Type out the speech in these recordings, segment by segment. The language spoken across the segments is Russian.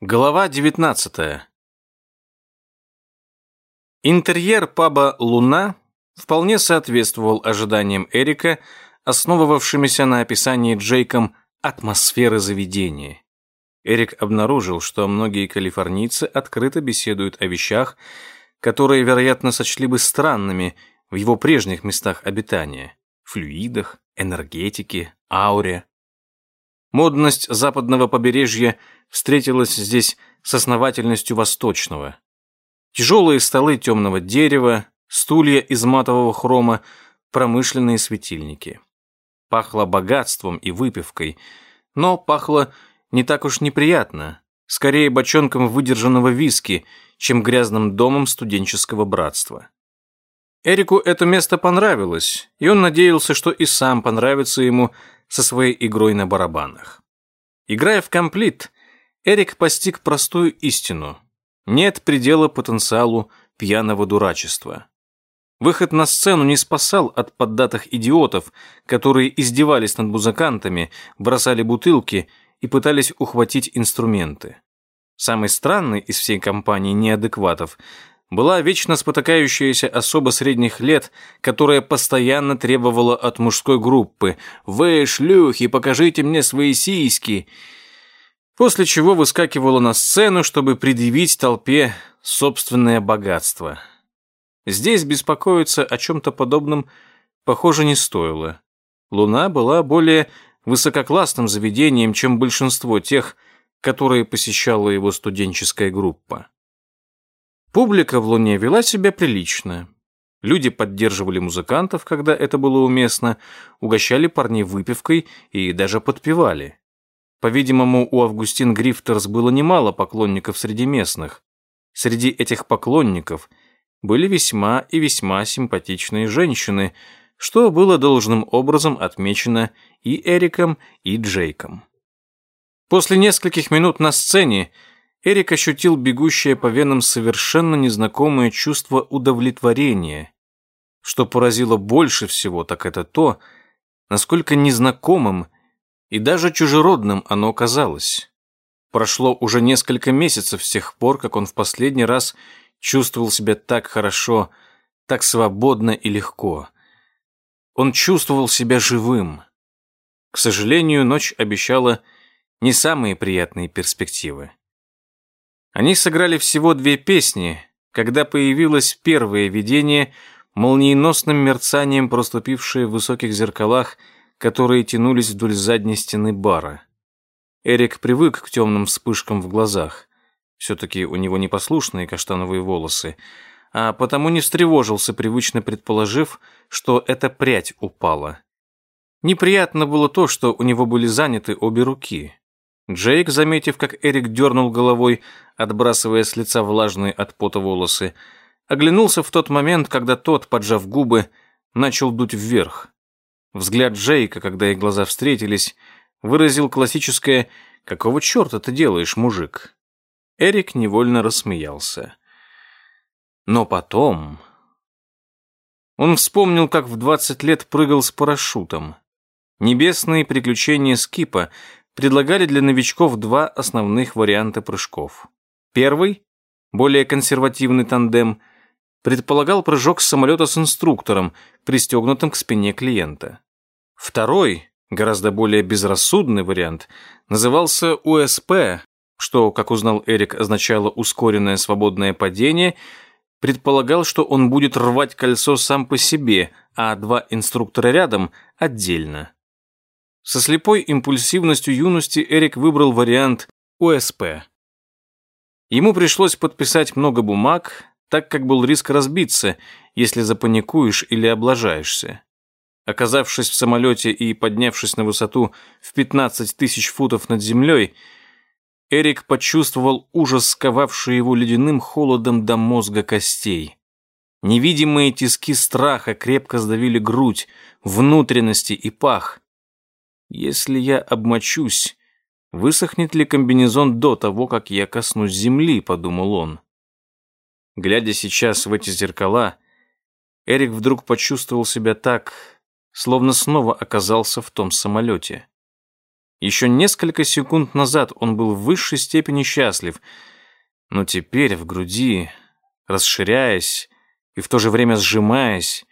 Глава 19. Интерьер паба «Луна» вполне соответствовал ожиданиям Эрика, основывавшимися на описании Джейком атмосферы заведения. Эрик обнаружил, что многие калифорнийцы открыто беседуют о вещах, которые, вероятно, сочли бы странными в его прежних местах обитания – флюидах, энергетике, ауре. Модность западного побережья встретилась здесь с основательностью восточного. Тяжелые столы темного дерева, стулья из матового хрома, промышленные светильники. Пахло богатством и выпивкой, но пахло не так уж неприятно, скорее бочонком выдержанного виски, чем грязным домом студенческого братства. Эрику это место понравилось, и он надеялся, что и сам понравится ему со своей игрой на барабанах. Играя в комплит, Эрик постиг простую истину. Нет предела потенциалу пьяного дурачества. Выход на сцену не спасал от поддатых идиотов, которые издевались над музыкантами, бросали бутылки и пытались ухватить инструменты. Самый странный из всей компании неадекватов была вечно спотыкающаяся особа средних лет, которая постоянно требовала от мужской группы «Вы, шлюхи, покажите мне свои сиськи!» После чего выскакивала на сцену, чтобы предъявить толпе собственное богатство. Здесь беспокоиться о чем-то подобном, похоже, не стоило. Луна была более высококлассным заведением, чем большинство тех, которые посещала его студенческая группа. Публика в Луне вела себя прилично. Люди поддерживали музыкантов, когда это было уместно, угощали парней выпивкой и даже подпевали. По-видимому, у Августин Грифтерс было немало поклонников среди местных. Среди этих поклонников были весьма и весьма симпатичные женщины, что было должным образом отмечено и Эриком, и Джейком. После нескольких минут на сцене Эрик ощутил бегущее по венам совершенно незнакомое чувство удовлетворения. Что поразило больше всего, так это то, насколько незнакомым и даже чужеродным оно казалось. Прошло уже несколько месяцев с тех пор, как он в последний раз чувствовал себя так хорошо, так свободно и легко. Он чувствовал себя живым. К сожалению, ночь обещала не самые приятные перспективы. Они сыграли всего две песни, когда появилось первое видение, молниеносным мерцанием проступившее в высоких зеркалах, которые тянулись вдоль задней стены бара. Эрик привык к темным вспышкам в глазах. Все-таки у него непослушные каштановые волосы, а потому не встревожился, привычно предположив, что эта прядь упала. Неприятно было то, что у него были заняты обе руки. Джейк, заметив, как Эрик дернул головой, отбрасывая с лица влажные от пота волосы, оглянулся в тот момент, когда тот, поджав губы, начал дуть вверх. Взгляд Джейка, когда их глаза встретились, выразил классическое «Какого черта ты делаешь, мужик?» Эрик невольно рассмеялся. Но потом... Он вспомнил, как в 20 лет прыгал с парашютом. Небесные приключения Скипа предлагали для новичков два основных варианта прыжков. Первый, более консервативный тандем, предполагал прыжок с самолета с инструктором, пристегнутым к спине клиента. Второй, гораздо более безрассудный вариант, назывался УСП, что, как узнал Эрик, означало ускоренное свободное падение, предполагал, что он будет рвать кольцо сам по себе, а два инструктора рядом – отдельно. Со слепой импульсивностью юности Эрик выбрал вариант УСП. Ему пришлось подписать много бумаг, так как был риск разбиться, если запаникуешь или облажаешься. Оказавшись в самолете и поднявшись на высоту в 15 тысяч футов над землей, Эрик почувствовал ужас, сковавший его ледяным холодом до мозга костей. Невидимые тиски страха крепко сдавили грудь, внутренности и пах. Если я обмочусь, высохнет ли комбинезон до того, как я коснусь земли, подумал он. Глядя сейчас в эти зеркала, Эрик вдруг почувствовал себя так, словно снова оказался в том самолете. Еще несколько секунд назад он был в высшей степени счастлив, но теперь в груди, расширяясь и в то же время сжимаясь,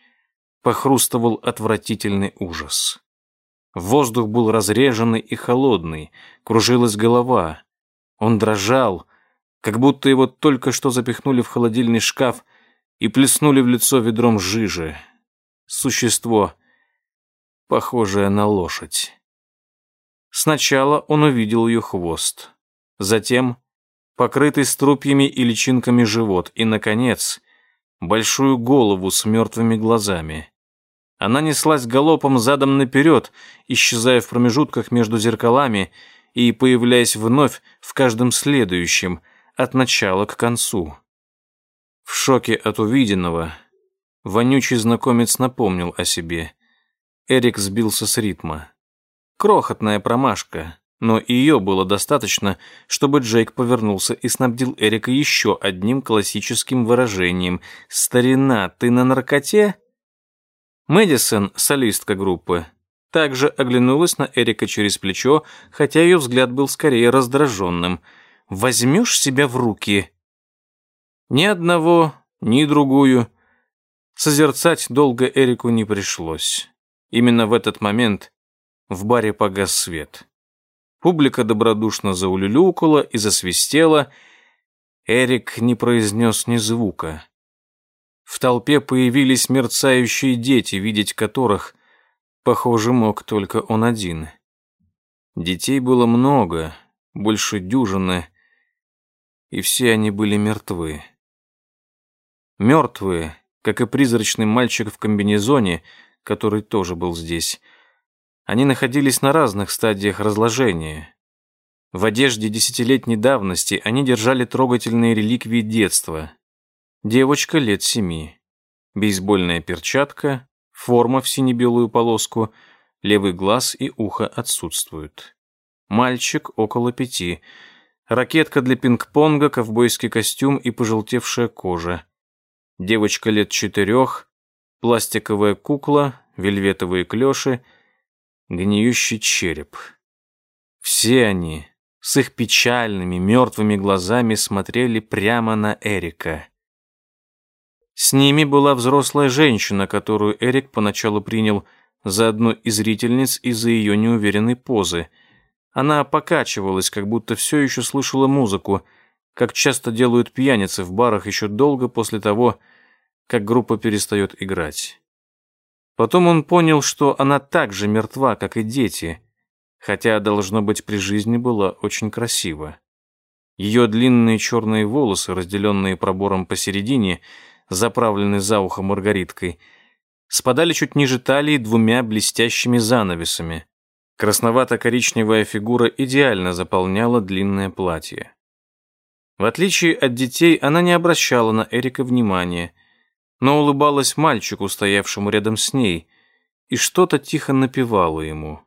похрустывал отвратительный ужас. Воздух был разреженный и холодный, кружилась голова. Он дрожал, как будто его только что запихнули в холодильный шкаф и плеснули в лицо ведром жижи. Существо, похожее на лошадь. Сначала он увидел ее хвост, затем покрытый струпьями и личинками живот и, наконец, большую голову с мертвыми глазами. Она неслась галопом задом наперед, исчезая в промежутках между зеркалами и появляясь вновь в каждом следующем, от начала к концу. В шоке от увиденного, вонючий знакомец напомнил о себе. Эрик сбился с ритма. Крохотная промашка, но ее было достаточно, чтобы Джейк повернулся и снабдил Эрика еще одним классическим выражением «Старина, ты на наркоте?» Мэдисон, солистка группы, также оглянулась на Эрика через плечо, хотя ее взгляд был скорее раздраженным. «Возьмешь себя в руки?» Ни одного, ни другую. Созерцать долго Эрику не пришлось. Именно в этот момент в баре погас свет. Публика добродушно заулюлюкала и засвистела. Эрик не произнес ни звука. В толпе появились мерцающие дети, видеть которых, похоже, мог только он один. Детей было много, больше дюжины, и все они были мертвы. Мертвые, как и призрачный мальчик в комбинезоне, который тоже был здесь. Они находились на разных стадиях разложения. В одежде десятилетней давности они держали трогательные реликвии детства, Девочка лет семи. Бейсбольная перчатка, форма в сине-белую полоску, левый глаз и ухо отсутствуют. Мальчик около пяти. Ракетка для пинг-понга, ковбойский костюм и пожелтевшая кожа. Девочка лет четырех, пластиковая кукла, вельветовые клёши, гниющий череп. Все они с их печальными, мертвыми глазами смотрели прямо на Эрика. С ними была взрослая женщина, которую Эрик поначалу принял за одну из зрительниц из-за ее неуверенной позы. Она покачивалась, как будто все еще слышала музыку, как часто делают пьяницы в барах еще долго после того, как группа перестает играть. Потом он понял, что она так же мертва, как и дети, хотя, должно быть, при жизни была очень красива. Ее длинные черные волосы, разделенные пробором посередине, заправленный за ухо маргариткой, спадали чуть ниже талии двумя блестящими занавесами. Красновато-коричневая фигура идеально заполняла длинное платье. В отличие от детей, она не обращала на Эрика внимания, но улыбалась мальчику, стоявшему рядом с ней, и что-то тихо напевала ему.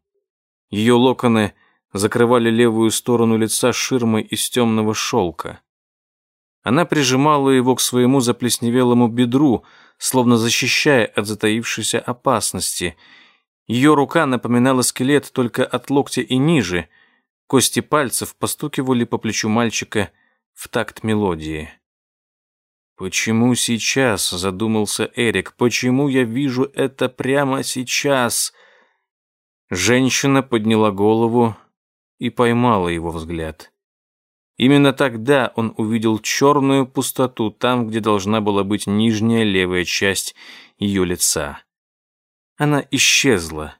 Ее локоны закрывали левую сторону лица ширмой из темного шелка. Она прижимала его к своему заплесневелому бедру, словно защищая от затаившейся опасности. Ее рука напоминала скелет только от локтя и ниже. Кости пальцев постукивали по плечу мальчика в такт мелодии. «Почему сейчас?» — задумался Эрик. «Почему я вижу это прямо сейчас?» Женщина подняла голову и поймала его взгляд. Именно тогда он увидел черную пустоту там, где должна была быть нижняя левая часть ее лица. Она исчезла.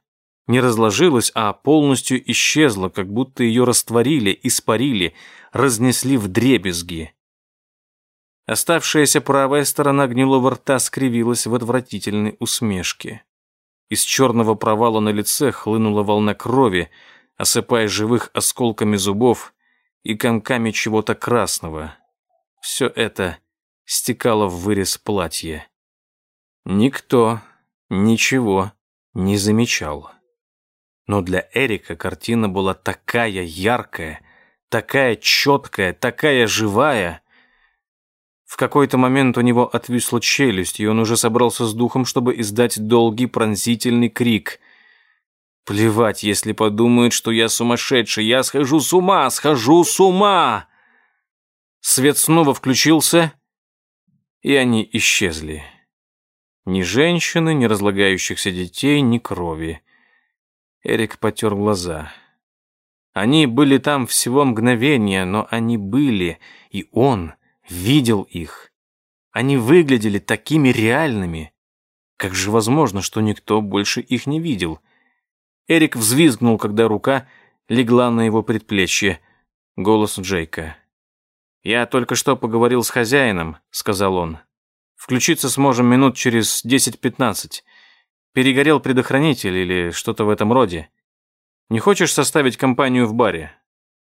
Не разложилась, а полностью исчезла, как будто ее растворили, испарили, разнесли в дребезги. Оставшаяся правая сторона гнилого рта скривилась в отвратительной усмешке. Из черного провала на лице хлынула волна крови, осыпая живых осколками зубов и комками чего-то красного. Все это стекало в вырез платья. Никто ничего не замечал. Но для Эрика картина была такая яркая, такая четкая, такая живая. В какой-то момент у него отвисла челюсть, и он уже собрался с духом, чтобы издать долгий пронзительный крик. Плевать, если подумают, что я сумасшедший. Я схожу с ума, схожу с ума. Свет снова включился, и они исчезли. Ни женщины, ни разлагающихся детей, ни крови. Эрик потер глаза. Они были там всего мгновение, но они были, и он видел их. Они выглядели такими реальными. Как же возможно, что никто больше их не видел? Эрик взвизгнул, когда рука легла на его предплечье. Голос Джейка. «Я только что поговорил с хозяином», — сказал он. «Включиться сможем минут через 10-15. Перегорел предохранитель или что-то в этом роде. Не хочешь составить компанию в баре?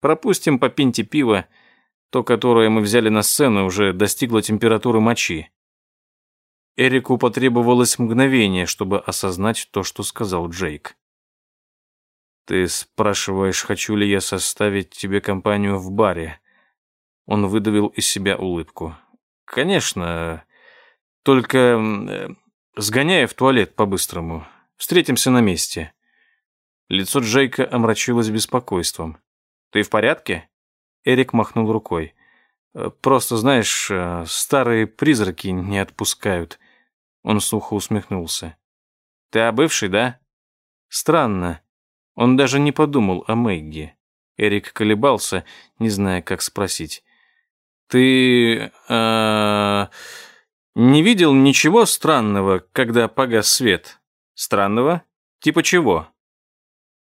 Пропустим по пинте пива. То, которое мы взяли на сцену, уже достигло температуры мочи». Эрику потребовалось мгновение, чтобы осознать то, что сказал Джейк. «Ты спрашиваешь, хочу ли я составить тебе компанию в баре?» Он выдавил из себя улыбку. «Конечно. Только э, сгоняй в туалет по-быстрому. Встретимся на месте». Лицо Джейка омрачилось беспокойством. «Ты в порядке?» Эрик махнул рукой. «Э, «Просто, знаешь, э, старые призраки не отпускают». Он сухо усмехнулся. «Ты о бывшей, да?» «Странно. Он даже не подумал о Мэгги. Эрик колебался, не зная, как спросить. «Ты... Э, не видел ничего странного, когда погас свет? Странного? Типа чего?»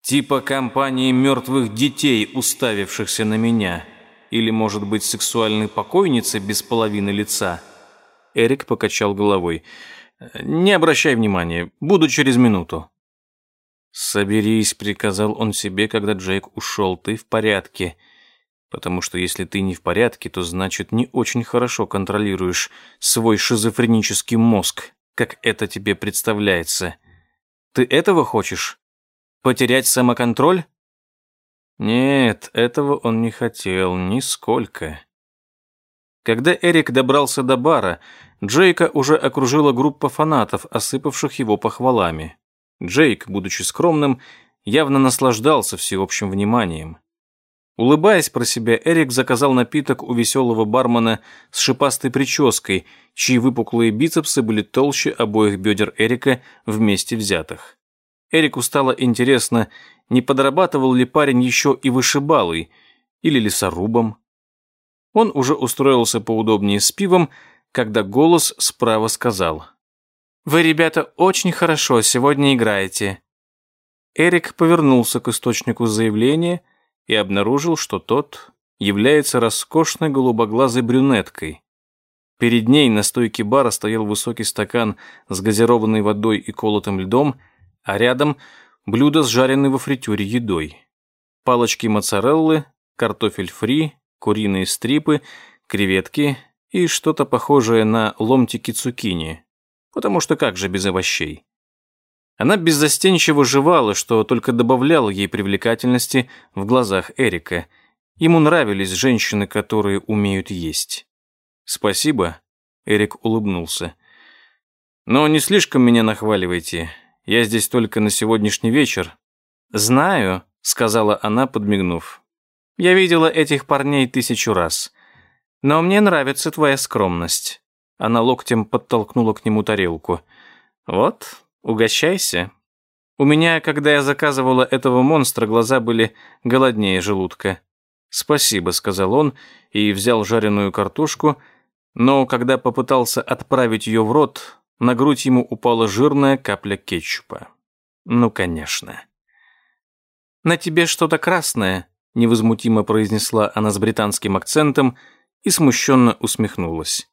«Типа компании мертвых детей, уставившихся на меня. Или, может быть, сексуальной покойницы без половины лица?» Эрик покачал головой. «Не обращай внимания. Буду через минуту». «Соберись», — приказал он себе, когда Джейк ушел. «Ты в порядке. Потому что если ты не в порядке, то значит не очень хорошо контролируешь свой шизофренический мозг, как это тебе представляется. Ты этого хочешь? Потерять самоконтроль?» Нет, этого он не хотел нисколько. Когда Эрик добрался до бара, Джейка уже окружила группа фанатов, осыпавших его похвалами. Джейк, будучи скромным, явно наслаждался всеобщим вниманием. Улыбаясь про себя, Эрик заказал напиток у веселого бармена с шипастой прической, чьи выпуклые бицепсы были толще обоих бедер Эрика вместе взятых. Эрику стало интересно, не подрабатывал ли парень еще и вышибалой или лесорубом. Он уже устроился поудобнее с пивом, когда голос справа сказал – вы, ребята, очень хорошо сегодня играете». Эрик повернулся к источнику заявления и обнаружил, что тот является роскошной голубоглазой брюнеткой. Перед ней на стойке бара стоял высокий стакан с газированной водой и колотым льдом, а рядом блюдо с жареной во фритюре едой. Палочки моцареллы, картофель фри, куриные стрипы, креветки и что-то похожее на ломтики цукини потому что как же без овощей? Она беззастенчиво жевала, что только добавляло ей привлекательности в глазах Эрика. Ему нравились женщины, которые умеют есть. «Спасибо», — Эрик улыбнулся. «Но не слишком меня нахваливайте. Я здесь только на сегодняшний вечер». «Знаю», — сказала она, подмигнув. «Я видела этих парней тысячу раз. Но мне нравится твоя скромность». Она локтем подтолкнула к нему тарелку. «Вот, угощайся». У меня, когда я заказывала этого монстра, глаза были голоднее желудка. «Спасибо», — сказал он и взял жареную картошку, но когда попытался отправить ее в рот, на грудь ему упала жирная капля кетчупа. Ну, конечно. «На тебе что-то красное», — невозмутимо произнесла она с британским акцентом и смущенно усмехнулась.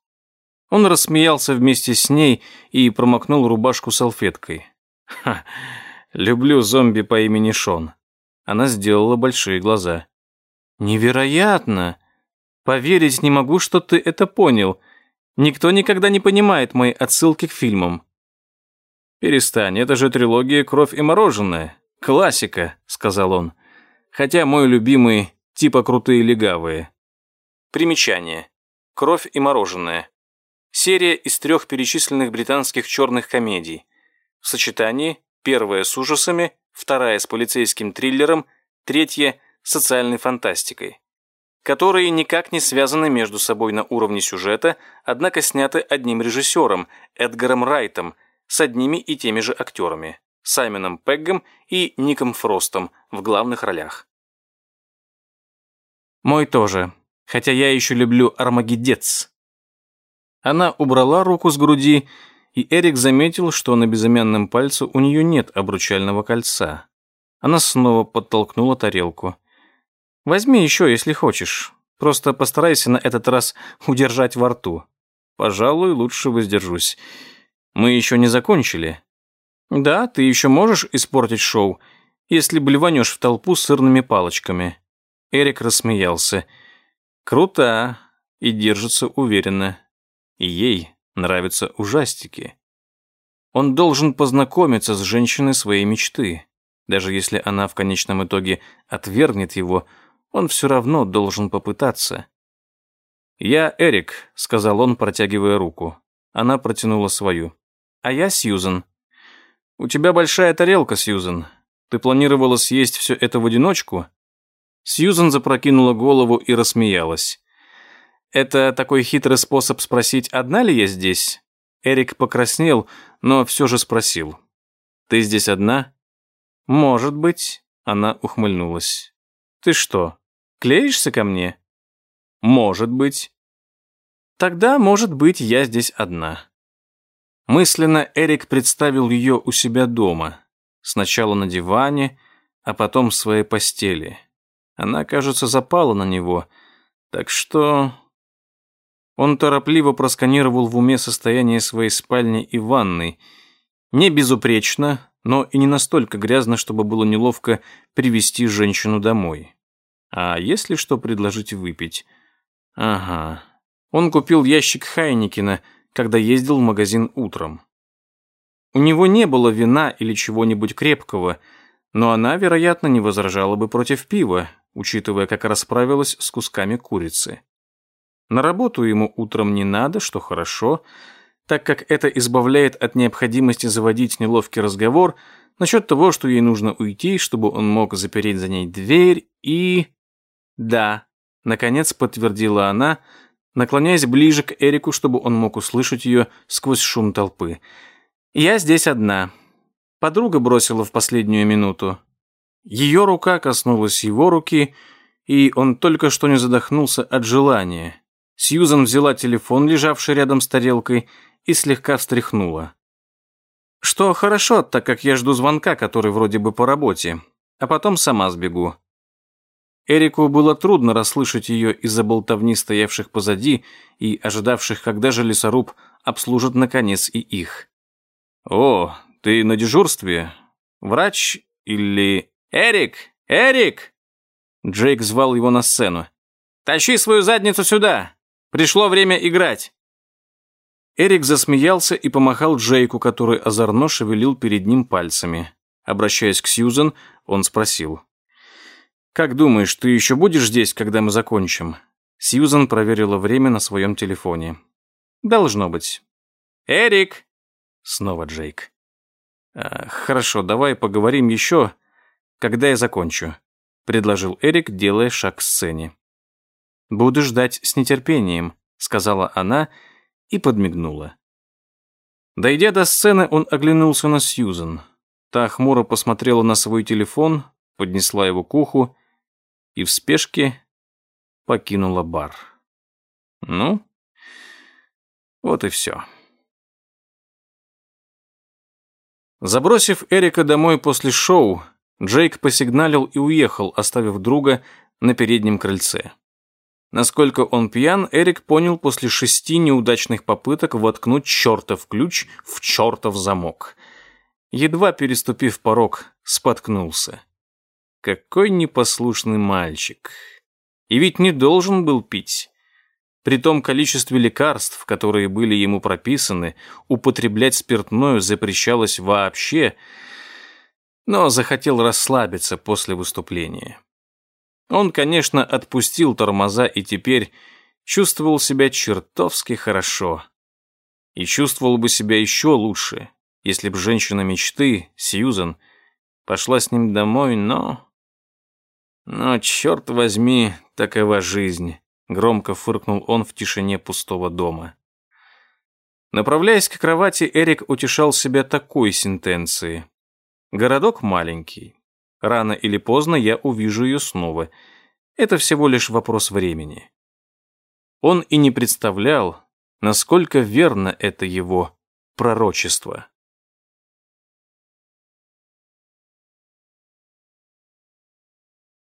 Он рассмеялся вместе с ней и промокнул рубашку салфеткой. «Ха, люблю зомби по имени Шон». Она сделала большие глаза. «Невероятно! Поверить не могу, что ты это понял. Никто никогда не понимает мои отсылки к фильмам». «Перестань, это же трилогия «Кровь и мороженое». Классика», — сказал он. «Хотя мой любимый типа крутые легавые». Примечание. «Кровь и мороженое». Серия из трех перечисленных британских черных комедий. В сочетании первая с ужасами, вторая с полицейским триллером, третья социальной фантастикой, которые никак не связаны между собой на уровне сюжета, однако сняты одним режиссером, Эдгаром Райтом, с одними и теми же актерами, Саймоном Пеггом и Ником Фростом в главных ролях. Мой тоже, хотя я еще люблю Армагеддец. Она убрала руку с груди, и Эрик заметил, что на безымянном пальце у нее нет обручального кольца. Она снова подтолкнула тарелку. «Возьми еще, если хочешь. Просто постарайся на этот раз удержать во рту. Пожалуй, лучше воздержусь. Мы еще не закончили». «Да, ты еще можешь испортить шоу, если блеванешь в толпу сырными палочками». Эрик рассмеялся. «Круто и держится уверенно. И ей нравятся ужастики. Он должен познакомиться с женщиной своей мечты. Даже если она в конечном итоге отвергнет его, он все равно должен попытаться. «Я Эрик», — сказал он, протягивая руку. Она протянула свою. «А я Сьюзен». «У тебя большая тарелка, Сьюзен. Ты планировала съесть все это в одиночку?» Сьюзен запрокинула голову и рассмеялась. Это такой хитрый способ спросить, одна ли я здесь? Эрик покраснел, но все же спросил. Ты здесь одна? Может быть, она ухмыльнулась. Ты что, клеишься ко мне? Может быть. Тогда, может быть, я здесь одна. Мысленно Эрик представил ее у себя дома. Сначала на диване, а потом в своей постели. Она, кажется, запала на него. Так что он торопливо просканировал в уме состояние своей спальни и ванной. Не безупречно, но и не настолько грязно, чтобы было неловко привести женщину домой. А если что предложить выпить? Ага. Он купил ящик Хайникина, когда ездил в магазин утром. У него не было вина или чего-нибудь крепкого, но она, вероятно, не возражала бы против пива, учитывая, как расправилась с кусками курицы. На работу ему утром не надо, что хорошо, так как это избавляет от необходимости заводить неловкий разговор насчет того, что ей нужно уйти, чтобы он мог запереть за ней дверь и... Да, наконец подтвердила она, наклоняясь ближе к Эрику, чтобы он мог услышать ее сквозь шум толпы. «Я здесь одна. Подруга бросила в последнюю минуту. Ее рука коснулась его руки, и он только что не задохнулся от желания. Сьюзан взяла телефон, лежавший рядом с тарелкой, и слегка встряхнула. Что хорошо, так как я жду звонка, который вроде бы по работе, а потом сама сбегу. Эрику было трудно расслышать ее из-за болтовни стоявших позади и ожидавших, когда же лесоруб обслужит наконец и их. «О, ты на дежурстве? Врач или...» «Эрик! Эрик!» Джейк звал его на сцену. «Тащи свою задницу сюда! Пришло время играть!» Эрик засмеялся и помахал Джейку, который озорно шевелил перед ним пальцами. Обращаясь к Сьюзен, он спросил. «Как думаешь, ты еще будешь здесь, когда мы закончим?» Сьюзен проверила время на своем телефоне. «Должно быть». «Эрик!» Снова Джейк. «А, «Хорошо, давай поговорим еще, когда я закончу», предложил Эрик, делая шаг к сцене. «Буду ждать с нетерпением», — сказала она и подмигнула. Дойдя до сцены, он оглянулся на Сьюзен. Та хмуро посмотрела на свой телефон, поднесла его к уху и в спешке покинула бар. Ну, вот и все. Забросив Эрика домой после шоу, Джейк посигналил и уехал, оставив друга на переднем крыльце. Насколько он пьян, Эрик понял после шести неудачных попыток воткнуть чертов ключ в чертов замок. Едва переступив порог, споткнулся. Какой непослушный мальчик. И ведь не должен был пить. При том количестве лекарств, которые были ему прописаны, употреблять спиртное запрещалось вообще, но захотел расслабиться после выступления. Он, конечно, отпустил тормоза и теперь чувствовал себя чертовски хорошо. И чувствовал бы себя еще лучше, если б женщина мечты, Сьюзен, пошла с ним домой, но... Но, черт возьми, такова жизнь, громко фыркнул он в тишине пустого дома. Направляясь к кровати, Эрик утешал себя такой сентенцией. Городок маленький. Рано или поздно я увижу ее снова. Это всего лишь вопрос времени. Он и не представлял, насколько верно это его пророчество.